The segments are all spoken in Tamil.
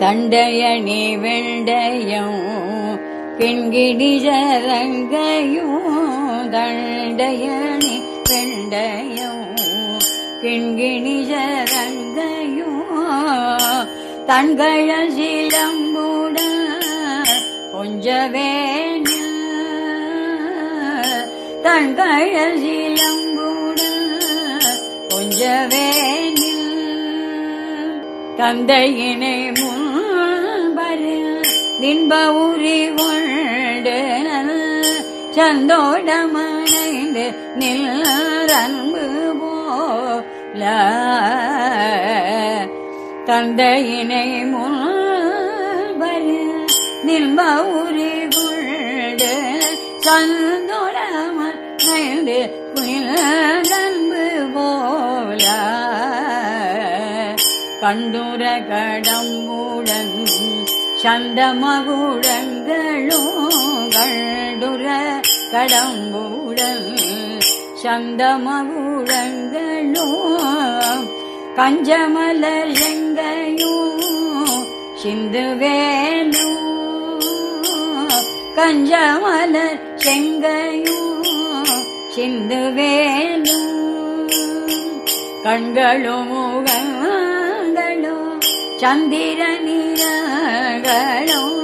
தண்டயணி வெண்டயம் கிண்கிணி ஜரங்கையும் தண்டயணி வெண்டயம் கிண்கிணி ஜரங்கையும் சிலம்புட கொஞ்சவேன தண்கழ சிலம்புட கொஞ்சவேன தந்தையினை தின்ப உரி கொண்டு சந்தோடமணைந்து நில்லன்பு போல தந்தையினை முன்பரு நின்ப உரி கொண்டு சந்தோடமணைந்து நில்லன்பு போல கண்டுர கடம்பு சந்தமகுடங்களும் கண்டுர கடம்புடன் சந்தமகுடங்களும் கஞ்சமலர் எங்கையும் சிந்துவேலும். கஞ்சமலர் செங்கையும் சிந்துவேலும். கண்களும் முகங்களும் சந்திர நிறங்களும்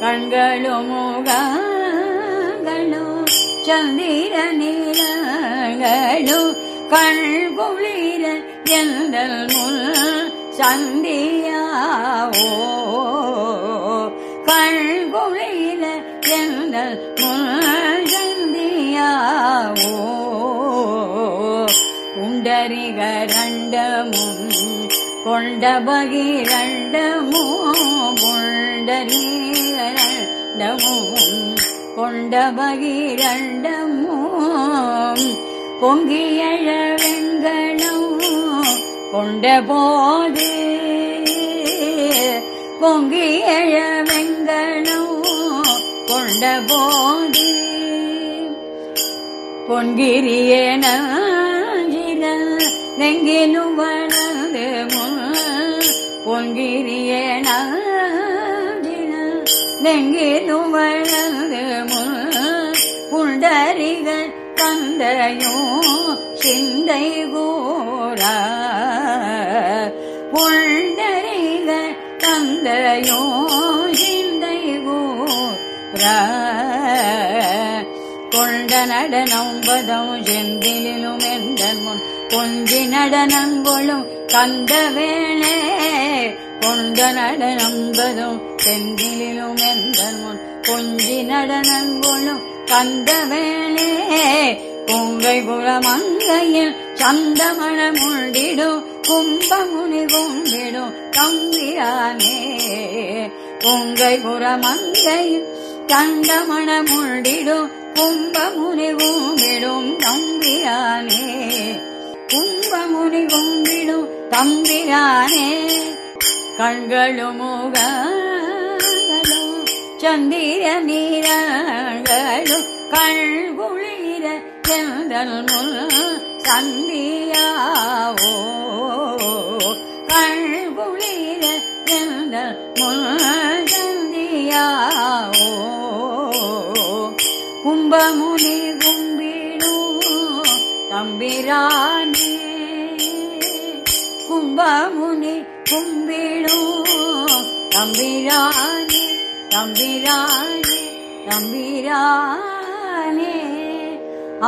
கண்களும் முகங்களும் சந்திர நிறங்களும் கண் குளிர எந்தல் முன் சந்தியாவோ? கண் குளிர எந்தல் முன் சந்தியாவோ? குண்டரிகரண்ட முன் கொண்ட பகிரண்டமோ புண்டரிகரண்டமும் கொண்ட பகிரண்டமோ பொங்கியழ வெங்கடம் கொண்ட போது பொங்கியழ வெங்கடம் கொண்ட போது. பொன்கிரியேன பொன்கிரியேன நெங்கிலும் வளர்ந்து புண்டரிகள் தந்தையோ சிந்தை கூற. புண்டரிகள் தந்தையோ சிந்தை கூற. கொண்ட நடனம்பதம் செந்திலும் எந்தன் முன் கொஞ்சி நடனங்களும் கந்த வேளே கொண்ட நடனம்பதும் செந்திலும் எந்த முன். கொஞ்சி நடனங்களும் கந்த வேளே பொங்கை குளமங்கையில் சந்தமணம் உண்டிடும் கும்பமுனி கும்பிடும் தம்பிரானே பொங்கை குரமங்கையில் கண்டமண உண்டிடும் கும்பமுனி கும்பிடும் தம்பிரானே கும்பமுனி கும்பிடும் தம்பிரானே கண்களும் முகங்களும் சந்திர நீரங்களும் கண்குளிர செந்தல் முன் சந்தியாவோ. கண்குளிர செந்தல் முன் சந்தியாவோ. கும்பமுனி கும்ப தம்பிரானே கும்பமுனி கும்பிடும் தம்பிரானே தம்பிரானே தம்பிரானே ஆ